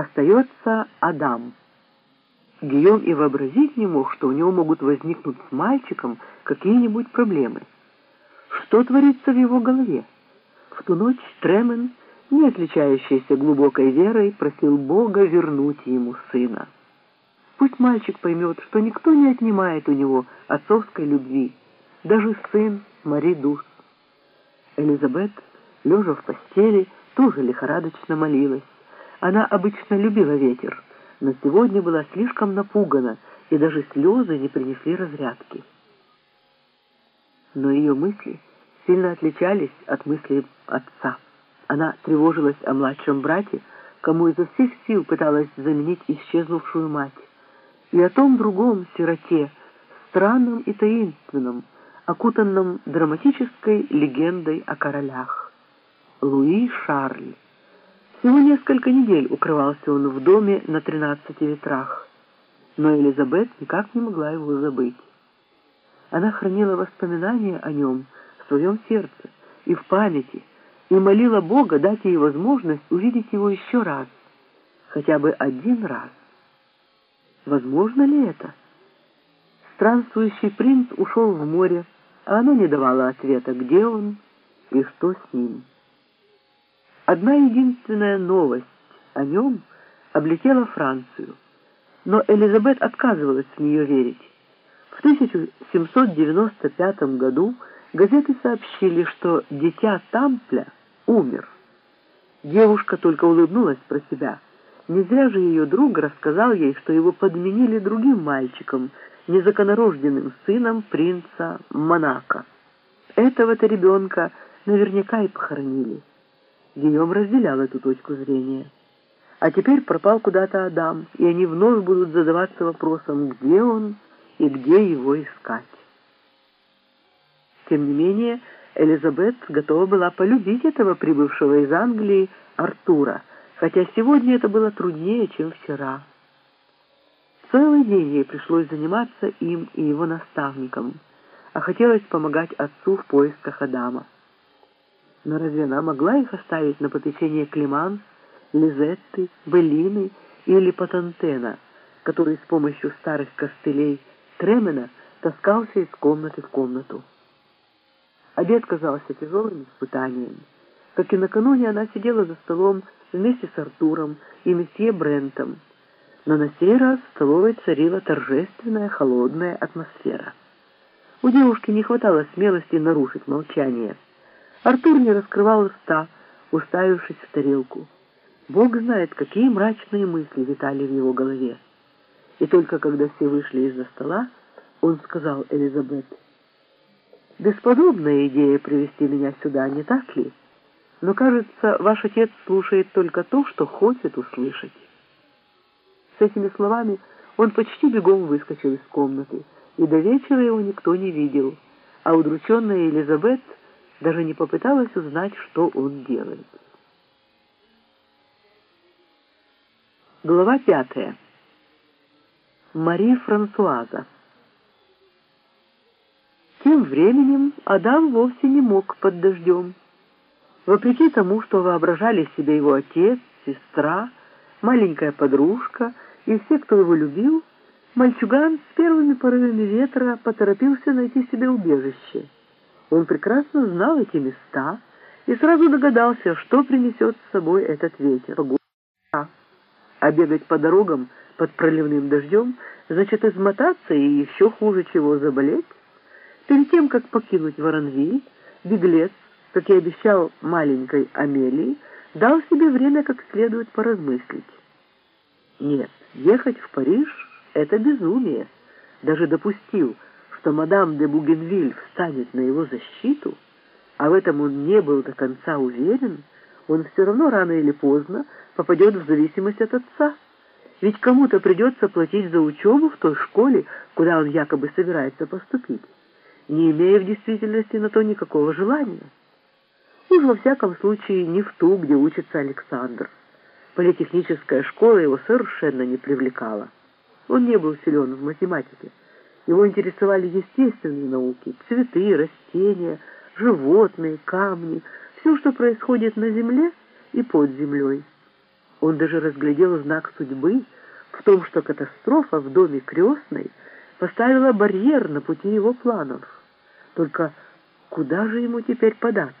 Остается Адам. Гийом и вообразить не мог, что у него могут возникнуть с мальчиком какие-нибудь проблемы. Что творится в его голове? В ту ночь Тремен, не отличающийся глубокой верой, просил Бога вернуть ему сына. Пусть мальчик поймет, что никто не отнимает у него отцовской любви, даже сын Мари Дус. Элизабет, лежа в постели, тоже лихорадочно молилась. Она обычно любила ветер, но сегодня была слишком напугана, и даже слезы не принесли разрядки. Но ее мысли сильно отличались от мыслей отца. Она тревожилась о младшем брате, кому изо всех сил пыталась заменить исчезнувшую мать, и о том другом сироте, странном и таинственном, окутанном драматической легендой о королях. Луи Шарль. Всего несколько недель укрывался он в доме на тринадцати ветрах, но Элизабет никак не могла его забыть. Она хранила воспоминания о нем в своем сердце и в памяти, и молила Бога дать ей возможность увидеть его еще раз, хотя бы один раз. Возможно ли это? Странствующий принц ушел в море, а оно не давало ответа, где он и что с ним. Одна единственная новость о нем облетела Францию, но Элизабет отказывалась в нее верить. В 1795 году газеты сообщили, что дитя Тампля умер. Девушка только улыбнулась про себя. Не зря же ее друг рассказал ей, что его подменили другим мальчиком, незаконорожденным сыном принца Монако. Этого-то ребенка наверняка и похоронили. Гийом разделял эту точку зрения. А теперь пропал куда-то Адам, и они вновь будут задаваться вопросом, где он и где его искать. Тем не менее, Элизабет готова была полюбить этого прибывшего из Англии Артура, хотя сегодня это было труднее, чем вчера. Целый день ей пришлось заниматься им и его наставником, а хотелось помогать отцу в поисках Адама. Но разве она могла их оставить на попечение Климан, Лизетты, Беллины или Патантена, который с помощью старых костылей Тремена таскался из комнаты в комнату? Обед казался тяжелым испытанием. Как и накануне, она сидела за столом вместе с Артуром и месье Брентом. Но на сей раз в столовой царила торжественная холодная атмосфера. У девушки не хватало смелости нарушить молчание. Артур не раскрывал уста, уставившись в тарелку. Бог знает, какие мрачные мысли витали в его голове. И только когда все вышли из-за стола, он сказал Элизабет, «Бесподобная идея привести меня сюда, не так ли? Но, кажется, ваш отец слушает только то, что хочет услышать». С этими словами он почти бегом выскочил из комнаты, и до вечера его никто не видел, а удрученная Элизабет — даже не попыталась узнать, что он делает. Глава пятая. Мари Франсуаза. Тем временем Адам вовсе не мог под дождем. Вопреки тому, что воображали себе его отец, сестра, маленькая подружка и все, кто его любил, мальчуган с первыми порывами ветра поторопился найти себе убежище — он прекрасно знал эти места и сразу догадался, что принесет с собой этот ветер. А бегать по дорогам под проливным дождем значит измотаться и еще хуже чего заболеть. Перед тем, как покинуть Воронвиль, беглец, как и обещал маленькой Амелии, дал себе время как следует поразмыслить. Нет, ехать в Париж — это безумие. Даже допустил — что мадам де Бугенвиль встанет на его защиту, а в этом он не был до конца уверен, он все равно рано или поздно попадет в зависимость от отца. Ведь кому-то придется платить за учебу в той школе, куда он якобы собирается поступить, не имея в действительности на то никакого желания. Уж во всяком случае не в ту, где учится Александр. Политехническая школа его совершенно не привлекала. Он не был силен в математике. Его интересовали естественные науки, цветы, растения, животные, камни, все, что происходит на земле и под землей. Он даже разглядел знак судьбы в том, что катастрофа в доме крестной поставила барьер на пути его планов. Только куда же ему теперь податься?